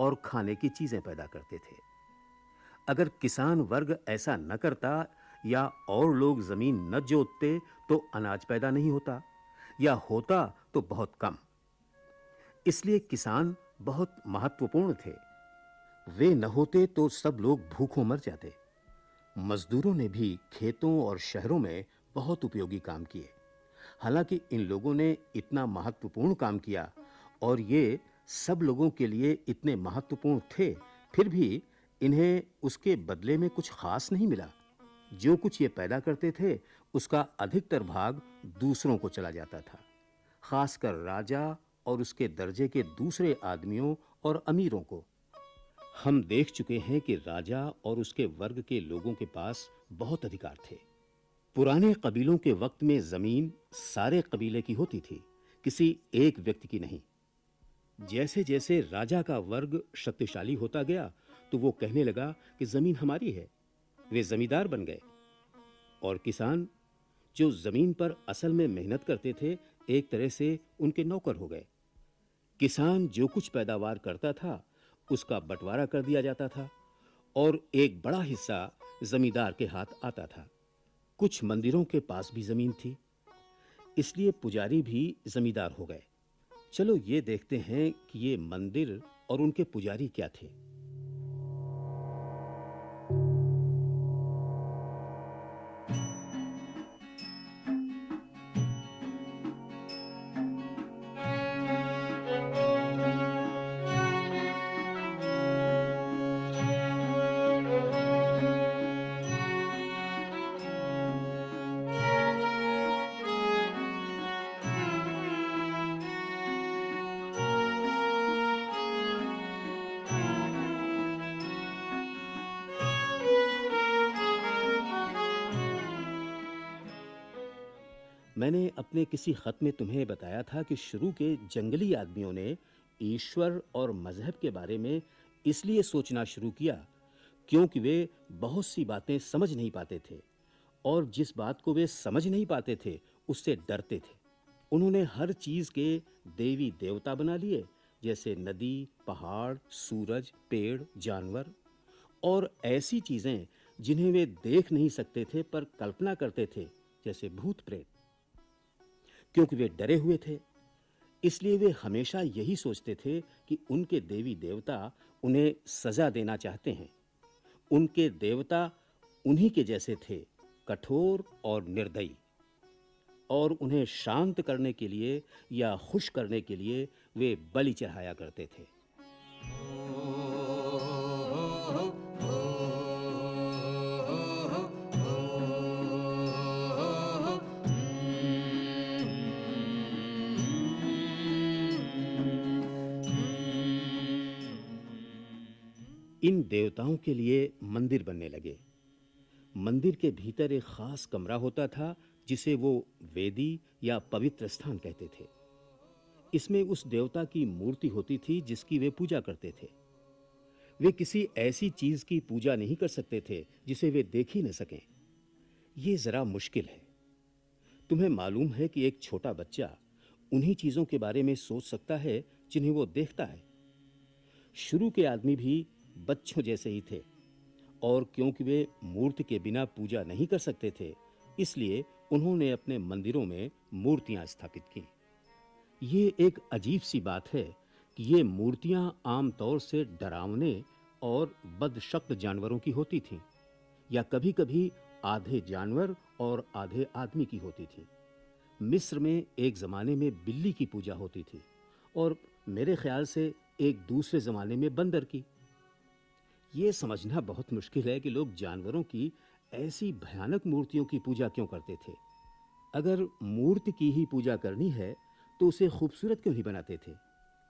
और खाने की चीज़ें पैदा करते थे। अगर किसान वर्ग ऐसा न करता या और लोग ज़मीन न जोतते तो अनाज पैदा नहीं होता, या होता तो बहुत कम। इसलिए किसान बहुत महत्वपूर्ण थे। वे न होते तो सब लोग भूखों मर जाते। मजदूरों ने भी खेतों और शहरों में बहुत उपयोगी काम किए। हालाँकि इन लोगों ने इतना महत्वपूर्ण काम किया और ये सब लोगों के लिए इतने महत्वपूर्ण थे, फिर भी इन्हें उसके बदले में कुछ खास नहीं मिला। जो कुछ ये पैदा करते थे, उसका अधिकतर भाग दूसरों को चला जाता था, खासकर राजा और उसके दर्जे के दूसरे आदमियों और अमीरों को। हम देख चुके हैं कि राजा और उसके वर्ग के लोगों के पास बहुत अधिकार थे। पुराने कबीलों के वक्त में ज़मीन सारे कबीले की होती थी, किसी एक व्यक्ति की नहीं। जैसे-जैसे राजा का वर्ग शक्तिशाली होता गया तो वो कहने लगा कि ज़मीन हमारी है। वे जमींदार बन गए। और किसान, जो ज़मीन पर असल में मेहनत करते थे, एक तरह से उनके नौकर हो गए। किसान जो कुछ पैदावार करता था, उसका बंटवारा कर दिया जाता था और एक बड़ा हिस्सा जमींदार के हाथ आता था। कुछ मंदिरों के पास भी ज़मीन थी, इसलिए पुजारी भी जमींदार हो गए। चलो ये देखते हैं कि ये मंदिर और उनके पुजारी क्या थे। मैंने अपने किसी खत में तुम्हें बताया था कि शुरू के जंगली आदमियों ने ईश्वर और मज़हब के बारे में इसलिए सोचना शुरू किया क्योंकि वे बहुत सी बातें समझ नहीं पाते थे और जिस बात को वे समझ नहीं पाते थे, उससे डरते थे। उन्होंने हर चीज़ के देवी देवता बना लिए, जैसे नदी, पहाड़, सूरज, पेड़, जानवर और ऐसी चीज़ें जिन्हें वे देख नहीं सकते थे पर कल्पना करते थे, जैसे भूत प्रेत। क्योंकि वे डरे हुए थे इसलिए वे हमेशा यही सोचते थे कि उनके देवी देवता उन्हें सजा देना चाहते हैं उनके देवता उन्हीं के जैसे थे कठोर और निर्दयी और उन्हें शांत करने के लिए या खुश करने के लिए वे बलि चढ़ाया करते थे इन देवताओं के लिए मंदिर बनने लगे। मंदिर के भीतर एक खास कमरा होता था, जिसे वो वेदी या पवित्र स्थान कहते थे। इसमें उस देवता की मूर्ति होती थी, जिसकी वे पूजा करते थे। वे किसी ऐसी चीज़ की पूजा नहीं कर सकते थे, जिसे वे देख ही न सकें। यह जरा मुश्किल है। तुम्हें मालूम है कि एक छोटा बच्चा उन्हीं चीज़ों के बारे में सोच सकता है, जिन्हें वो देखता है। शुरू के आदमी भी बच्चों जैसे ही थे। और क्योंकि वे मूर्ति के बिना पूजा नहीं कर सकते थे, इसलिए उन्होंने अपने मंदिरों में मूर्तियाँ स्थापित की। ये एक अजीब सी बात है कि ये मूर्तियाँ आमतौर से डरावने और बदशक्त जानवरों की होती थीं, या कभी-कभी आधे जानवर और आधे आदमी की होती थी। मिस्र में एक जमाने में बिल्ली की पूजा होती थी, और मेरे ख्याल से एक दूसरे जमाने में बंदर की। ये समझना बहुत मुश्किल है कि लोग जानवरों की ऐसी भयानक मूर्तियों की पूजा क्यों करते थे। अगर मूर्ति की ही पूजा करनी है तो उसे खूबसूरत क्यों नहीं बनाते थे?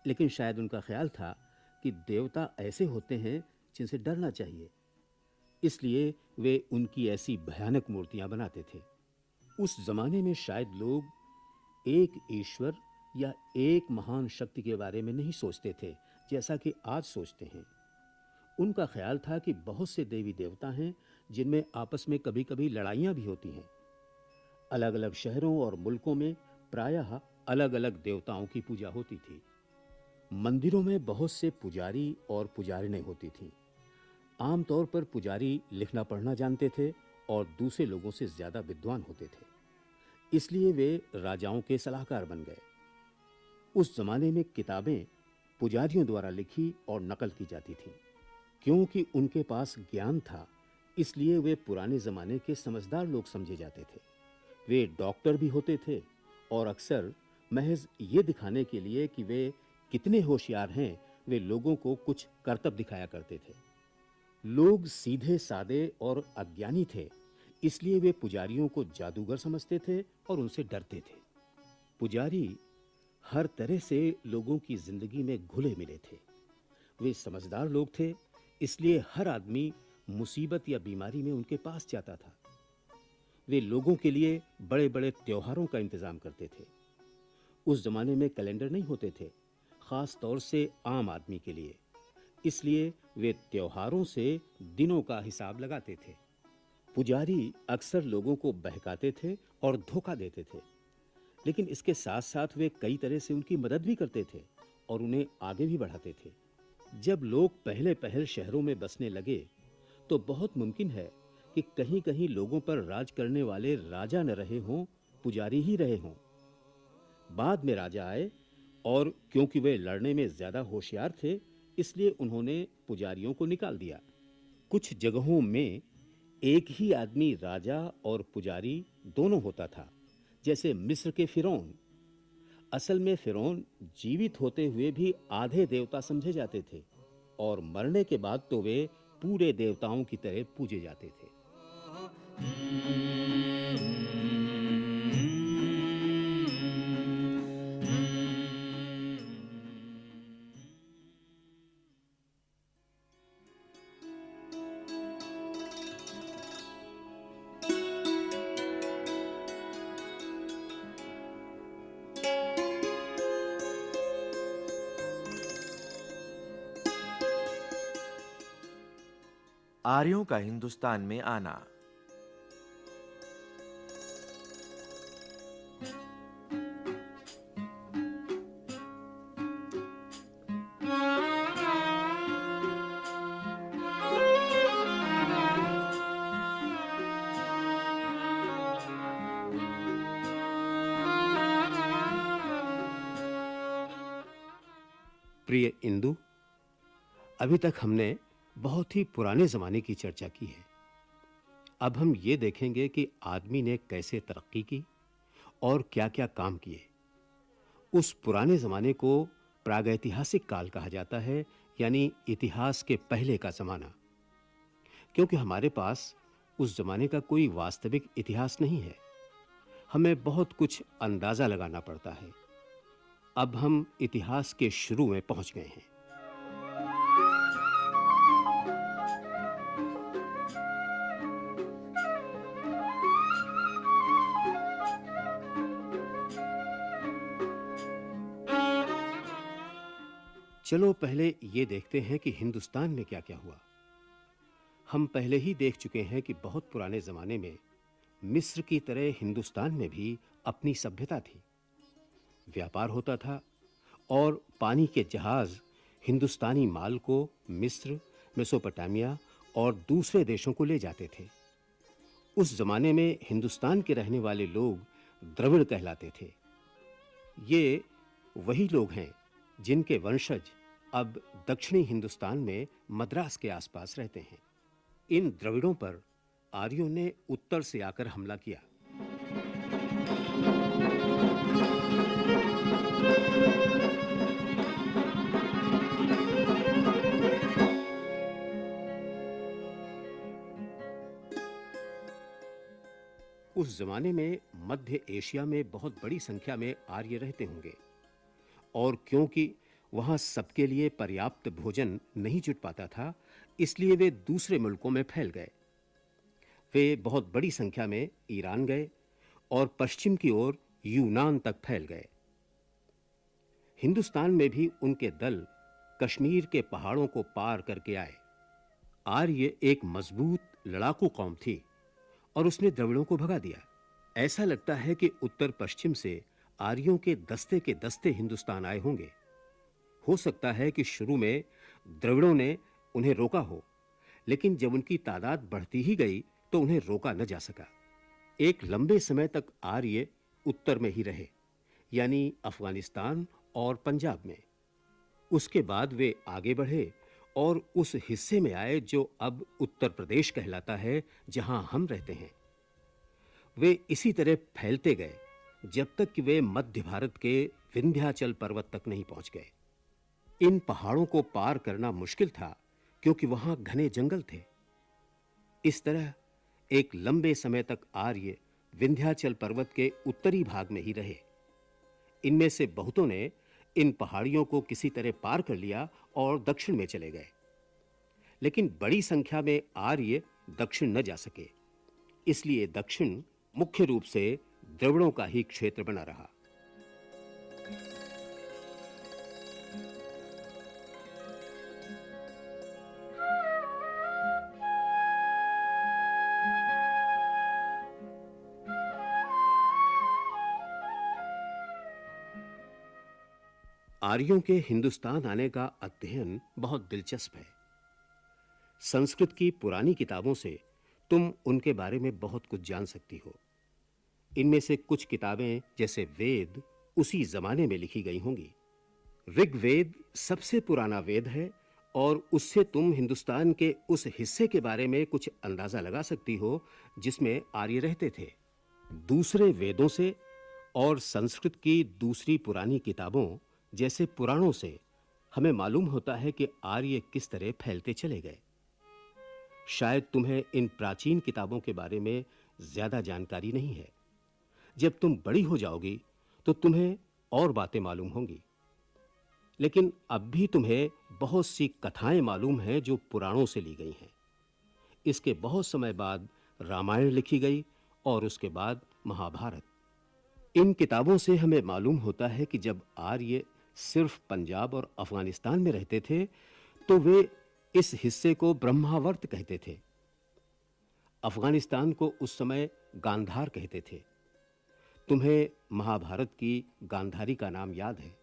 लेकिन शायद उनका ख्याल था कि देवता ऐसे होते हैं जिनसे डरना चाहिए। इसलिए वे उनकी ऐसी भयानक मूर्तियाँ बनाते थे। उस जमाने में शायद लोग एक ईश्वर या एक महान शक्ति के बारे में नहीं सोचते थे, जैसा कि आज सोचते हैं। उनका ख्याल था कि बहुत से देवी देवता हैं, जिनमें आपस में कभी-कभी लड़ाइयाँ भी होती हैं। अलग-अलग शहरों और मुल्कों में प्रायः अलग-अलग देवताओं की पूजा होती थी। मंदिरों में बहुत से पुजारी और पुजारिनें होती थीं। आमतौर पर पुजारी लिखना पढ़ना जानते थे और दूसरे लोगों से ज़्यादा विद्वान होते थे। इसलिए वे राजाओं के सलाहकार बन गए। उस जमाने में किताबें पुजारियों द्वारा लिखी और नकल की जाती थीं। क्योंकि उनके पास ज्ञान था, इसलिए वे पुराने जमाने के समझदार लोग समझे जाते थे। वे डॉक्टर भी होते थे, और अक्सर महज ये दिखाने के लिए कि वे कितने होशियार हैं, वे लोगों को कुछ करतब दिखाया करते थे। लोग सीधे, सादे और अज्ञानी थे, इसलिए वे पुजारियों को जादूगर समझते थे और उनसे डरते थे। पुजारी हर तरह से लोगों की ज़िंदगी में घुले मिले थे। वे समझदार लोग थे इसलिए हर आदमी मुसीबत या बीमारी में उनके पास जाता था। वे लोगों के लिए बड़े-बड़े त्योहारों का इंतज़ाम करते थे। उस जमाने में कैलेंडर नहीं होते थे, खास तौर से आम आदमी के लिए। इसलिए वे त्योहारों से दिनों का हिसाब लगाते थे। पुजारी अक्सर लोगों को बहकाते थे और धोखा देते थे। लेकिन इसके साथ-साथ वे कई तरह से उनकी मदद भी करते थे और उन्हें आगे भी बढ़ाते थे। जब लोग पहले पहल शहरों में बसने लगे तो बहुत मुमकिन है कि कहीं-कहीं लोगों पर राज करने वाले राजा न रहे हों, पुजारी ही रहे हों। बाद में राजा आए, और क्योंकि वे लड़ने में ज़्यादा होशियार थे, इसलिए उन्होंने पुजारियों को निकाल दिया। कुछ जगहों में एक ही आदमी राजा और पुजारी दोनों होता था, जैसे मिस्र के फिरौन। असल में फिरौन जीवित होते हुए भी आधे देवता समझे जाते थे और मरने के बाद तो वे पूरे देवताओं की तरह पूजे जाते थे। आर्यों का हिंदुस्तान में आना। प्रिय इंदु अभी तक हमने बहुत ही पुराने जमाने की चर्चा की है। अब हम ये देखेंगे कि आदमी ने कैसे तरक्की की और क्या-क्या काम किए। उस पुराने जमाने को प्रागैतिहासिक काल कहा जाता है, यानी इतिहास के पहले का जमाना। क्योंकि हमारे पास उस जमाने का कोई वास्तविक इतिहास नहीं है, हमें बहुत कुछ अंदाज़ा लगाना पड़ता है। अब हम इतिहास के शुरू में पहुँच गए हैं। चलो पहले ये देखते हैं कि हिंदुस्तान में क्या-क्या हुआ। हम पहले ही देख चुके हैं कि बहुत पुराने जमाने में मिस्र की तरह हिंदुस्तान में भी अपनी सभ्यता थी। व्यापार होता था और पानी के जहाज़ हिंदुस्तानी माल को मिस्र, मेसोपोटामिया और दूसरे देशों को ले जाते थे। उस जमाने में हिंदुस्तान के रहने वाले लोग द्रविड़ कहलाते थे। ये वही लोग हैं जिनके वंशज अब दक्षिणी हिंदुस्तान में मद्रास के आसपास रहते हैं। इन द्रविड़ों पर आर्यों ने उत्तर से आकर हमला किया। उस जमाने में मध्य एशिया में बहुत बड़ी संख्या में आर्य रहते होंगे। और क्योंकि वहाँ सबके लिए पर्याप्त भोजन नहीं जुट पाता था, इसलिए वे दूसरे मुल्कों में फैल गए। वे बहुत बड़ी संख्या में ईरान गए और पश्चिम की ओर यूनान तक फैल गए। हिंदुस्तान में भी उनके दल कश्मीर के पहाड़ों को पार करके आए। आर्य एक मज़बूत, लड़ाकू कौम थी और उसने द्रविड़ों को भगा दिया। ऐसा लगता है कि उत्तर पश्चिम से आर्यों के दस्ते के दस्ते हिंदुस्तान आए होंगे। हो सकता है कि शुरू में द्रविड़ों ने उन्हें रोका हो, लेकिन जब उनकी तादाद बढ़ती ही गई तो उन्हें रोका न जा सका। एक लंबे समय तक आर्य उत्तर में ही रहे, यानी अफ़गानिस्तान और पंजाब में। उसके बाद वे आगे बढ़े और उस हिस्से में आए जो अब उत्तर प्रदेश कहलाता है, जहाँ हम रहते हैं। वे इसी तरह फैलते गए, जब तक कि वे मध्य भारत के विंध्याचल पर्वत तक नहीं पहुँच गए। इन पहाड़ों को पार करना मुश्किल था, क्योंकि वहाँ घने जंगल थे। इस तरह, एक लंबे समय तक आर्य विंध्याचल पर्वत के उत्तरी भाग में ही रहे। इनमें से बहुतों ने इन पहाड़ियों को किसी तरह पार कर लिया और दक्षिण में चले गए। लेकिन बड़ी संख्या में आर्य दक्षिण न जा सके, इसलिए दक्षिण मुख्य रूप से द्रविड़ों का ही क्षेत्र बना रहा। आर्यों के हिंदुस्तान आने का अध्ययन बहुत दिलचस्प है। संस्कृत की पुरानी किताबों से तुम उनके बारे में बहुत कुछ जान सकती हो। इनमें से कुछ किताबें जैसे वेद उसी जमाने में लिखी गई होंगी। ऋग्वेद सबसे पुराना वेद है और उससे तुम हिंदुस्तान के उस हिस्से के बारे में कुछ अंदाज़ा लगा सकती हो जिसमें आर्य रहते थे। दूसरे वेदों से और संस्कृत की दूसरी पुरानी किताबों जैसे पुराणों से हमें मालूम होता है कि आर्य किस तरह फैलते चले गए। शायद तुम्हें इन प्राचीन किताबों के बारे में ज़्यादा जानकारी नहीं है। जब तुम बड़ी हो जाओगी तो तुम्हें और बातें मालूम होंगी। लेकिन अब भी तुम्हें बहुत सी कथाएँ मालूम हैं जो पुराणों से ली गई हैं। इसके बहुत समय बाद रामायण लिखी गई और उसके बाद महाभारत। इन किताबों से हमें मालूम होता है कि जब आर्य सिर्फ़ पंजाब और अफ़गानिस्तान में रहते थे तो वे इस हिस्से को ब्रह्मावर्त कहते थे। अफ़गानिस्तान को उस समय गांधार कहते थे। तुम्हें महाभारत की गांधारी का नाम याद है।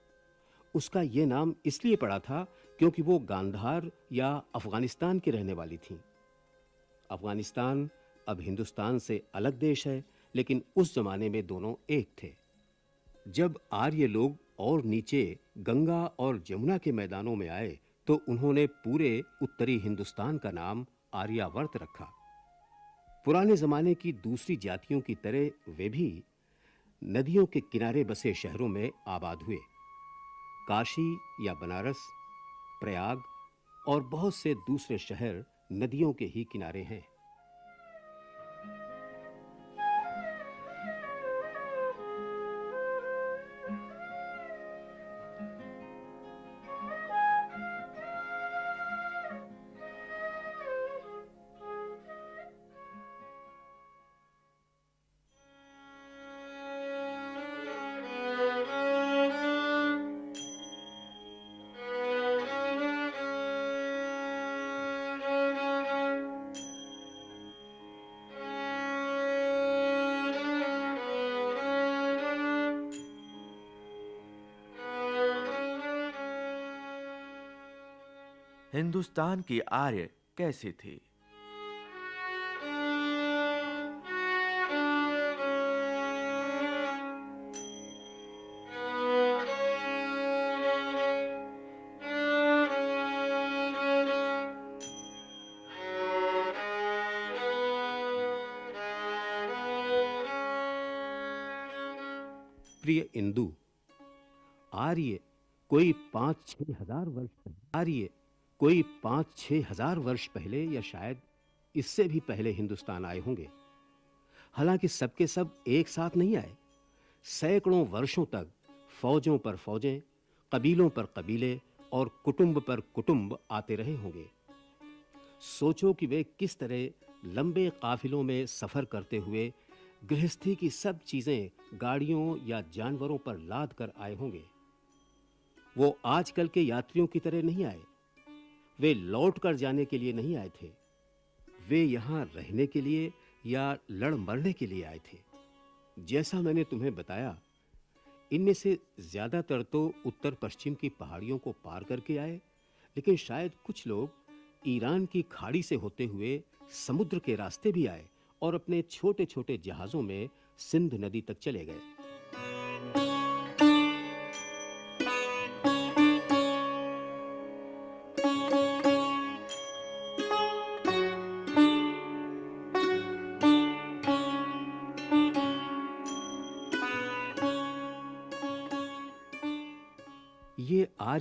उसका यह नाम इसलिए पड़ा था क्योंकि वो गांधार या अफ़गानिस्तान की रहने वाली थी। अफ़गानिस्तान अब हिंदुस्तान से अलग देश है, लेकिन उस जमाने में दोनों एक थे। जब आर्य लोग और नीचे गंगा और जमुना के मैदानों में आए तो उन्होंने पूरे उत्तरी हिंदुस्तान का नाम आर्यावर्त रखा। पुराने जमाने की दूसरी जातियों की तरह वे भी नदियों के किनारे बसे शहरों में आबाद हुए। काशी या बनारस, प्रयाग और बहुत से दूसरे शहर नदियों के ही किनारे हैं। हिंदुस्तान की आर्य कैसे थे? प्रिय इंदु आर्य कोई पाँच छह हज़ार वर्ष आर्य कोई पाँच छह हज़ार वर्ष पहले या शायद इससे भी पहले हिंदुस्तान आए होंगे। हालाँकि सबके सब एक साथ नहीं आए। सैकड़ों वर्षों तक फौजों पर फौजें, कबीलों पर कबीले और कुटुंब पर कुटुंब आते रहे होंगे। सोचो कि वे किस तरह लंबे काफिलों में सफ़र करते हुए गृहस्थी की सब चीज़ें गाड़ियों या जानवरों पर लाद कर आए होंगे। वो आजकल के यात्रियों की तरह नहीं आए। वे लौट कर जाने के लिए नहीं आए थे। वे यहाँ रहने के लिए या लड़ मरने के लिए आए थे। जैसा मैंने तुम्हें बताया, इनमें से ज़्यादातर तो उत्तर पश्चिम की पहाड़ियों को पार करके आए, लेकिन शायद कुछ लोग ईरान की खाड़ी से होते हुए समुद्र के रास्ते भी आए और अपने छोटे-छोटे जहाजों में सिंध नदी तक चले गए।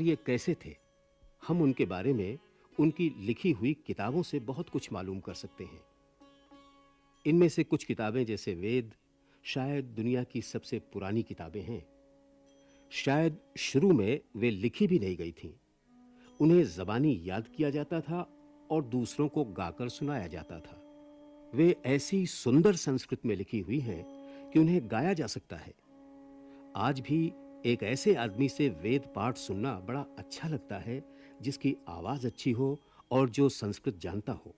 ये कैसे थे? हम उनके बारे में उनकी लिखी हुई किताबों से बहुत कुछ मालूम कर सकते हैं। इनमें से कुछ किताबें जैसे वेद, शायद दुनिया की सबसे पुरानी किताबें हैं। शायद शुरू में वे लिखी भी नहीं गई थीं। उन्हें जबानी याद किया जाता था और दूसरों को गाकर सुनाया जाता था। वे ऐसी सुंदर संस्कृत में लिखी हुई हैं कि उन्हें गाया जा सकता है। आज भी एक ऐसे आदमी से वेद पाठ सुनना बड़ा अच्छा लगता है, जिसकी आवाज़ अच्छी हो और जो संस्कृत जानता हो।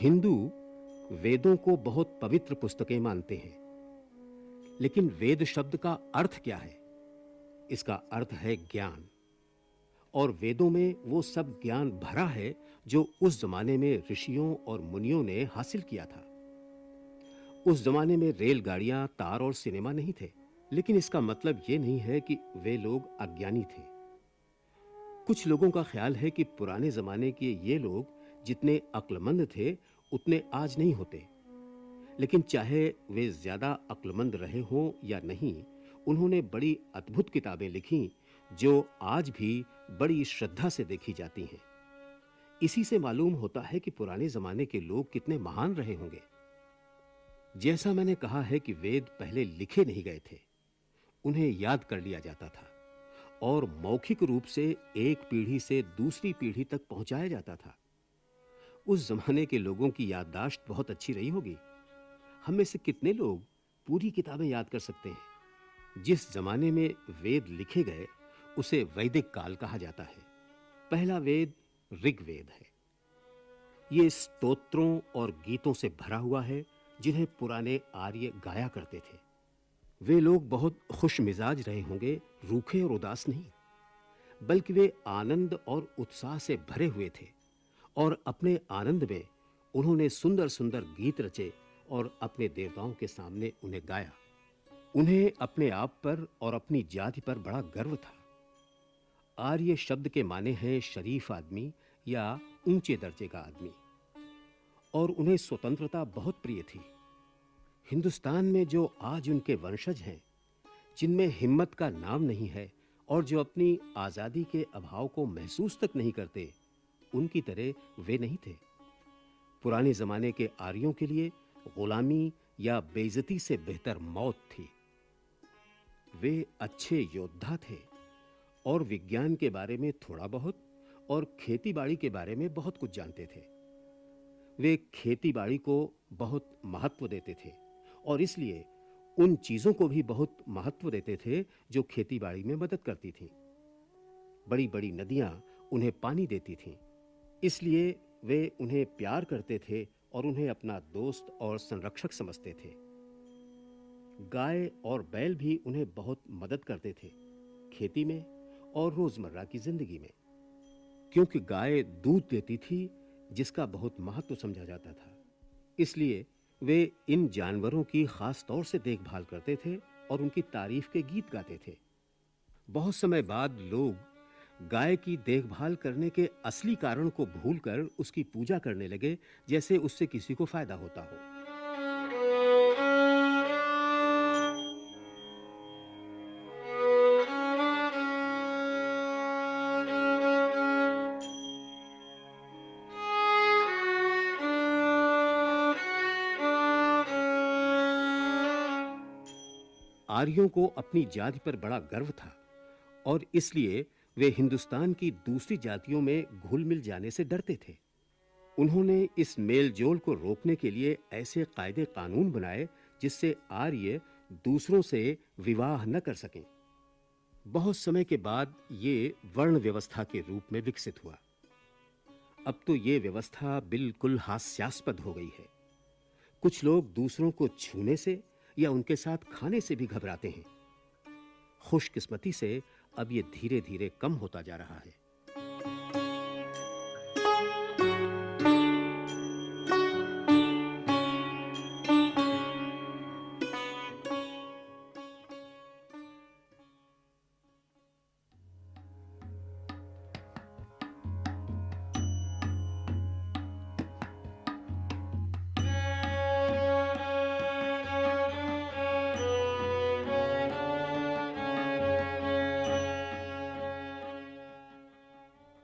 हिंदू वेदों को बहुत पवित्र पुस्तकें मानते हैं। लेकिन वेद शब्द का अर्थ क्या है? इसका अर्थ है ज्ञान। और वेदों में वो सब ज्ञान भरा है, जो उस जमाने में ऋषियों और मुनियों ने हासिल किया था। उस जमाने में रेलगाड़ियाँ, तार और सिनेमा नहीं थे। लेकिन इसका मतलब यह नहीं है कि वे लोग अज्ञानी थे। कुछ लोगों का ख्याल है कि पुराने जमाने के ये लोग जितने अक्लमंद थे, उतने आज नहीं होते। लेकिन चाहे वे ज़्यादा अक्लमंद रहे हों या नहीं, उन्होंने बड़ी अद्भुत किताबें लिखी, जो आज भी बड़ी श्रद्धा से देखी जाती हैं। इसी से मालूम होता है कि पुराने जमाने के लोग कितने महान रहे होंगे। जैसा मैंने कहा है कि वेद पहले लिखे नहीं गए थे। उन्हें याद कर लिया जाता था और मौखिक रूप से एक पीढ़ी से दूसरी पीढ़ी तक पहुँचाया जाता था। उस जमाने के लोगों की याददाश्त बहुत अच्छी रही होगी। हम में से कितने लोग पूरी किताबें याद कर सकते हैं? जिस जमाने में वेद लिखे गए, उसे वैदिक काल कहा जाता है। पहला वेद ऋग्वेद है। ये स्तोत्रों और गीतों से भरा हुआ है, जिन्हें पुराने आर्य गाया करते थे। वे लोग बहुत खुश मिजाज रहे होंगे, रूखे और उदास नहीं, बल्कि वे आनंद और उत्साह से भरे हुए थे और अपने आनंद में उन्होंने सुंदर सुंदर गीत रचे और अपने देवताओं के सामने उन्हें गाया। उन्हें अपने आप पर और अपनी जाति पर बड़ा गर्व था। आर्य शब्द के माने हैं शरीफ आदमी या ऊँचे दर्जे का आदमी। और उन्हें स्वतंत्रता बहुत प्रिय थी। हिंदुस्तान में जो आज उनके वंशज हैं, जिनमें हिम्मत का नाम नहीं है और जो अपनी आज़ादी के अभाव को महसूस तक नहीं करते, उनकी तरह वे नहीं थे। पुराने जमाने के आर्यों के लिए गुलामी या बेइज्जती से बेहतर मौत थी। वे अच्छे योद्धा थे और विज्ञान के बारे में थोड़ा बहुत और खेतीबाड़ी के बारे में बहुत कुछ जानते थे। वे खेतीबाड़ी को बहुत महत्व देते थे। और इसलिए उन चीज़ों को भी बहुत महत्व देते थे जो खेतीबाड़ी में मदद करती थीं। बड़ी-बड़ी नदियाँ उन्हें पानी देती थीं। इसलिए वे उन्हें प्यार करते थे और उन्हें अपना दोस्त और संरक्षक समझते थे। गाय और बैल भी उन्हें बहुत मदद करते थे, खेती में और रोज़मर्रा की ज़िंदगी में। क्योंकि गाय दूध देती थी, जिसका बहुत महत्व समझा जाता था। इसलिए वे इन जानवरों की खास तौर से देखभाल करते थे और उनकी तारीफ़ के गीत गाते थे। बहुत समय बाद लोग गाय की देखभाल करने के असली कारण को भूलकर उसकी पूजा करने लगे, जैसे उससे किसी को फ़ायदा होता हो। आर्यों को अपनी जाति पर बड़ा गर्व था और इसलिए वे हिंदुस्तान की दूसरी जातियों में घुल-मिल जाने से डरते थे। उन्होंने इस मेलजोल को रोकने के लिए ऐसे कायदे कानून बनाए जिससे आर्य दूसरों से विवाह न कर सकें। बहुत समय के बाद ये वर्ण व्यवस्था के रूप में विकसित हुआ। अब तो ये व्यवस्था बिल्कुल हास्यास्पद हो गई है। कुछ लोग दूसरों को छूने से या उनके साथ खाने से भी घबराते हैं। खुशकिस्मती से अब ये धीरे-धीरे कम होता जा रहा है।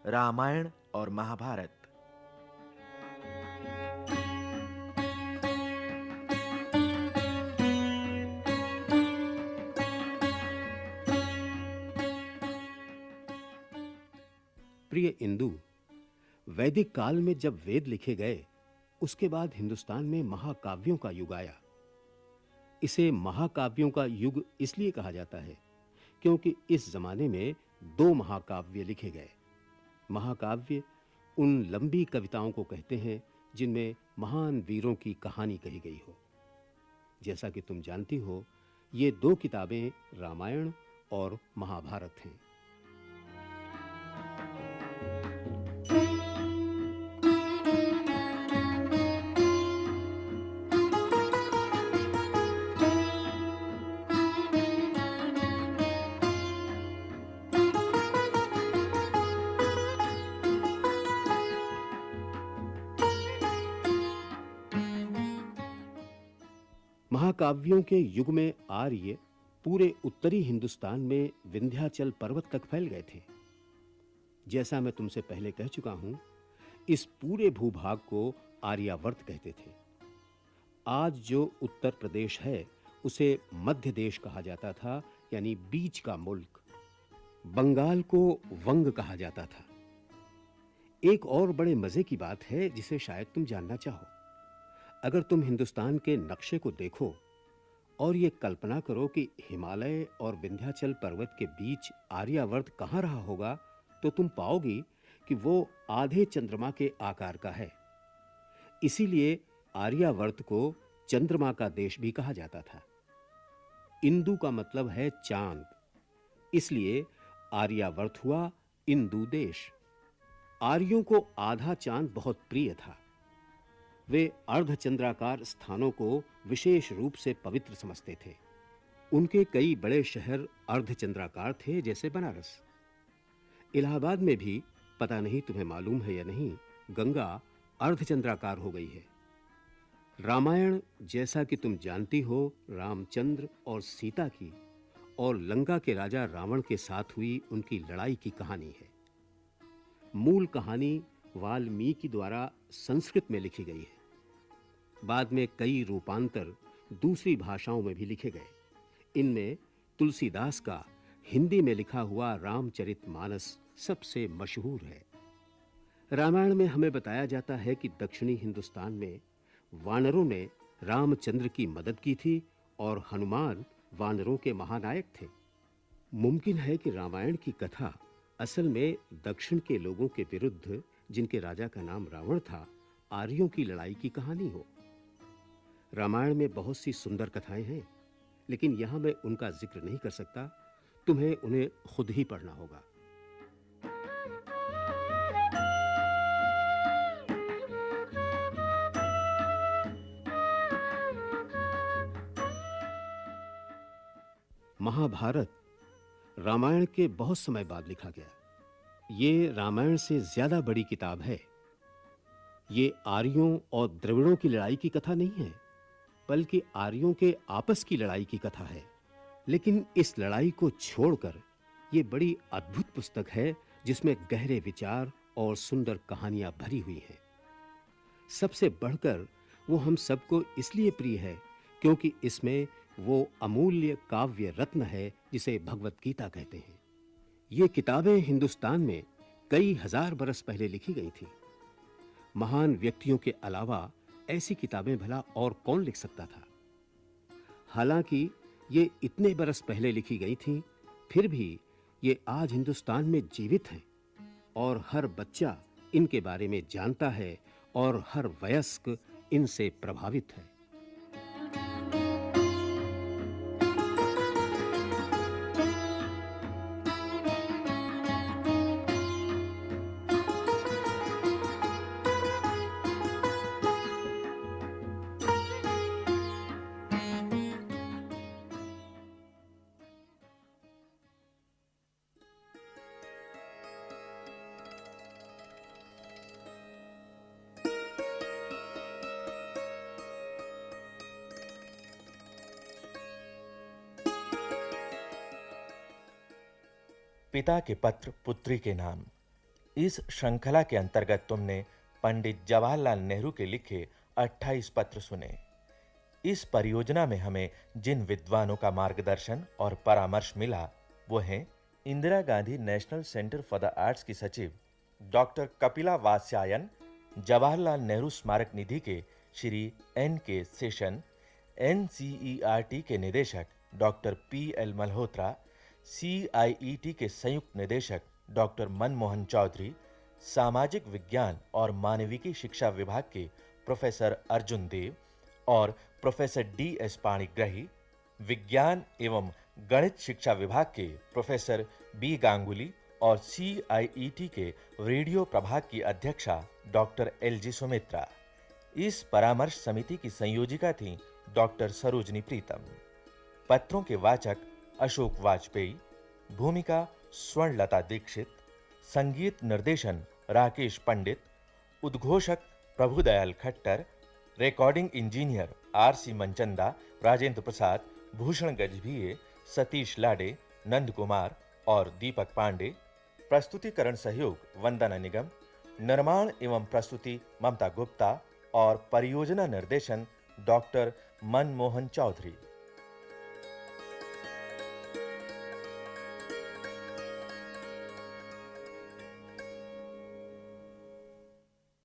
रामायण और महाभारत। प्रिय इंदु, वैदिक काल में जब वेद लिखे गए, उसके बाद हिंदुस्तान में महाकाव्यों का युग आया। इसे महाकाव्यों का युग इसलिए कहा जाता है, क्योंकि इस जमाने में दो महाकाव्य लिखे गए। महाकाव्य उन लंबी कविताओं को कहते हैं जिनमें महान वीरों की कहानी कही गई हो। जैसा कि तुम जानती हो, ये दो किताबें रामायण और महाभारत हैं। महाकाव्यों के युग में आर्य पूरे उत्तरी हिंदुस्तान में विंध्याचल पर्वत तक फैल गए थे। जैसा मैं तुमसे पहले कह चुका हूँ, इस पूरे भूभाग को आर्यावर्त कहते थे। आज जो उत्तर प्रदेश है, उसे मध्य देश कहा जाता था, यानी बीच का मुल्क। बंगाल को वंग कहा जाता था। एक और बड़े मज़े की बात है, जिसे शायद तुम जानना चाहो। अगर तुम हिंदुस्तान के नक्शे को देखो और ये कल्पना करो कि हिमालय और विंध्याचल पर्वत के बीच आर्यावर्त कहाँ रहा होगा तो तुम पाओगी कि वो आधे चंद्रमा के आकार का है। इसीलिए आर्यावर्त को चंद्रमा का देश भी कहा जाता था। इंदु का मतलब है चाँद। इसलिए आर्यावर्त हुआ इंदु देश। आर्यों को आधा चाँद बहुत प्रिय था। वे अर्धचंद्राकार स्थानों को विशेष रूप से पवित्र समझते थे। उनके कई बड़े शहर अर्धचंद्राकार थे जैसे बनारस। इलाहाबाद में भी, पता नहीं तुम्हें मालूम है या नहीं, गंगा अर्धचंद्राकार हो गई है। रामायण जैसा कि तुम जानती हो, रामचंद्र और सीता की और लंका के राजा रावण के साथ हुई उनकी लड़ाई की कहानी है। मूल कहानी वाल्मीकि द्वारा संस्कृत में लिखी गई है। बाद में कई रूपांतर दूसरी भाषाओं में भी लिखे गए। इनमें तुलसीदास का हिंदी में लिखा हुआ रामचरितमानस सबसे मशहूर है। रामायण में हमें बताया जाता है कि दक्षिणी हिंदुस्तान में वानरों ने रामचंद्र की मदद की थी और हनुमान वानरों के महानायक थे। मुमकिन है कि रामायण की कथा असल में दक्षिण के लोगों के विरुद्ध, जिनके राजा का नाम रावण था, आर्यों की लड़ाई की कहानी हो। रामायण में बहुत सी सुंदर कथाएँ हैं, लेकिन यहाँ मैं उनका ज़िक्र नहीं कर सकता। तुम्हें उन्हें खुद ही पढ़ना होगा। महाभारत रामायण के बहुत समय बाद लिखा गया। ये रामायण से ज़्यादा बड़ी किताब है। ये आर्यों और द्रविड़ों की लड़ाई की कथा नहीं है। बल्कि आर्यों के आपस की लड़ाई की कथा है। लेकिन इस लड़ाई को छोड़कर ये बड़ी अद्भुत पुस्तक है, जिसमें गहरे विचार और सुंदर कहानियाँ भरी हुई हैं। सबसे बढ़कर वो हम सबको इसलिए प्रिय है, क्योंकि इसमें वो अमूल्य काव्य रत्न है, जिसे भगवत गीता कहते हैं। ये किताबें हिंदुस्तान में कई हज़ार बरस पहले लिखी गई थी। महान व्यक्तियों के अलावा ऐसी किताबें भला और कौन लिख सकता था? हालाँकि ये इतने बरस पहले लिखी गई थी, फिर भी ये आज हिंदुस्तान में जीवित हैं और हर बच्चा इनके बारे में जानता है और हर वयस्क इनसे प्रभावित है। पिता के पत्र, पुत्री के नाम। इस श्रृंखला के अंतर्गत तुमने पंडित जवाहरलाल नेहरू के लिखे 28 पत्र सुने। इस परियोजना में हमें जिन विद्वानों का मार्गदर्शन और परामर्श मिला, वो हैं Indira Gandhi National Centre for the Arts की सचिव डॉक्टर कपिला वात्स्यायन जवाहरलाल नेहरू स्मारक निधि के Shri N K Seshan NCERT के निदेशक doctor P L Malhotra CIET के संयुक्त निदेशक डॉक्टर मनमोहन चौधरी, सामाजिक विज्ञान और मानविकी शिक्षा विभाग के प्रोफेसर अर्जुन देव और प्रोफेसर डी एस पाणिग्रही, विज्ञान एवं गणित शिक्षा विभाग के प्रोफेसर बी गांगुली और सीआईईटी के रेडियो प्रभाग की अध्यक्षा डॉक्टर एल जी सुमित्रा। इस परामर्श समिति की संयोजिका थी डॉक्टर सरोजनी प्रीतम। पत्रों के वाचक अशोक वाजपेयी, भूमिका स्वर्णलता दीक्षित, संगीत निर्देशन राकेश पंडित, उद्घोषक Prabhudayal Khattar recording engineer R C Manchanda, Rajendra Prasad, Bhushan Gajbhiye Satish Lade, Nand Kumar और दीपक पांडे, प्रस्तुतिकरण सहयोग वंदना निगम, निर्माण एवं प्रस्तुति ममता गुप्ता और परियोजना निर्देशन डॉक्टर मनमोहन चौधरी।